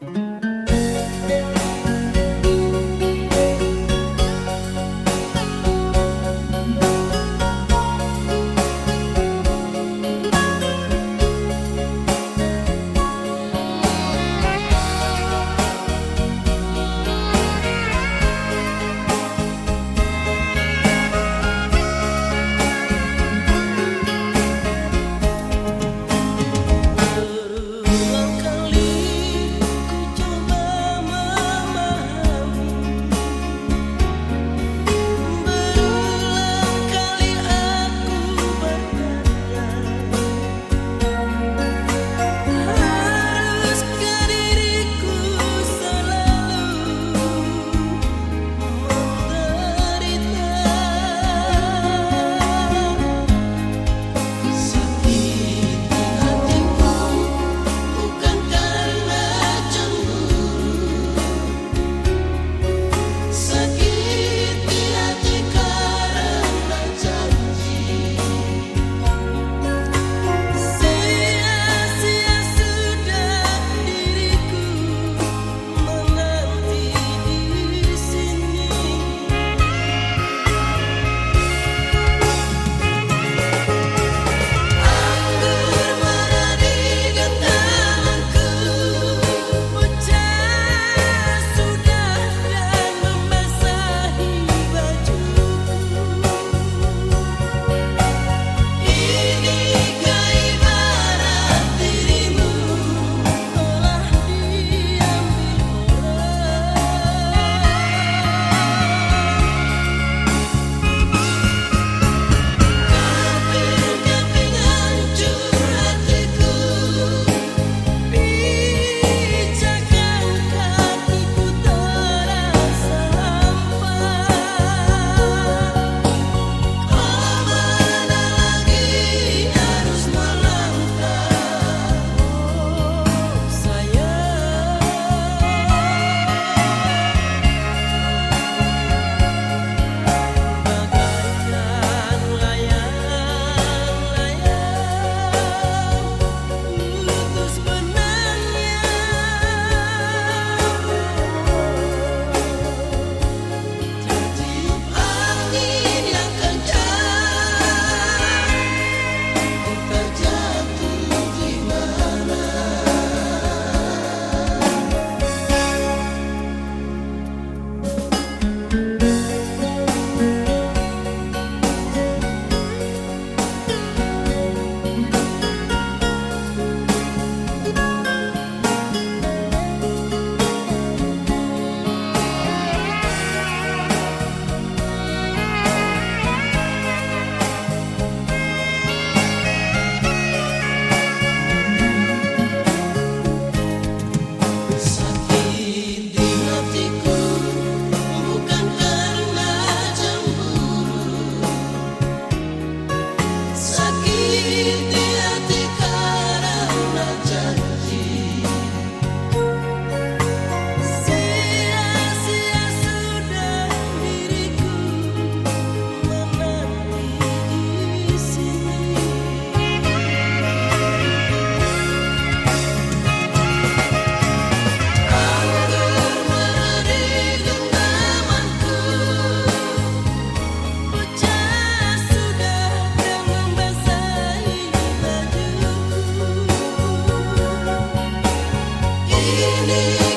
Sakit feeling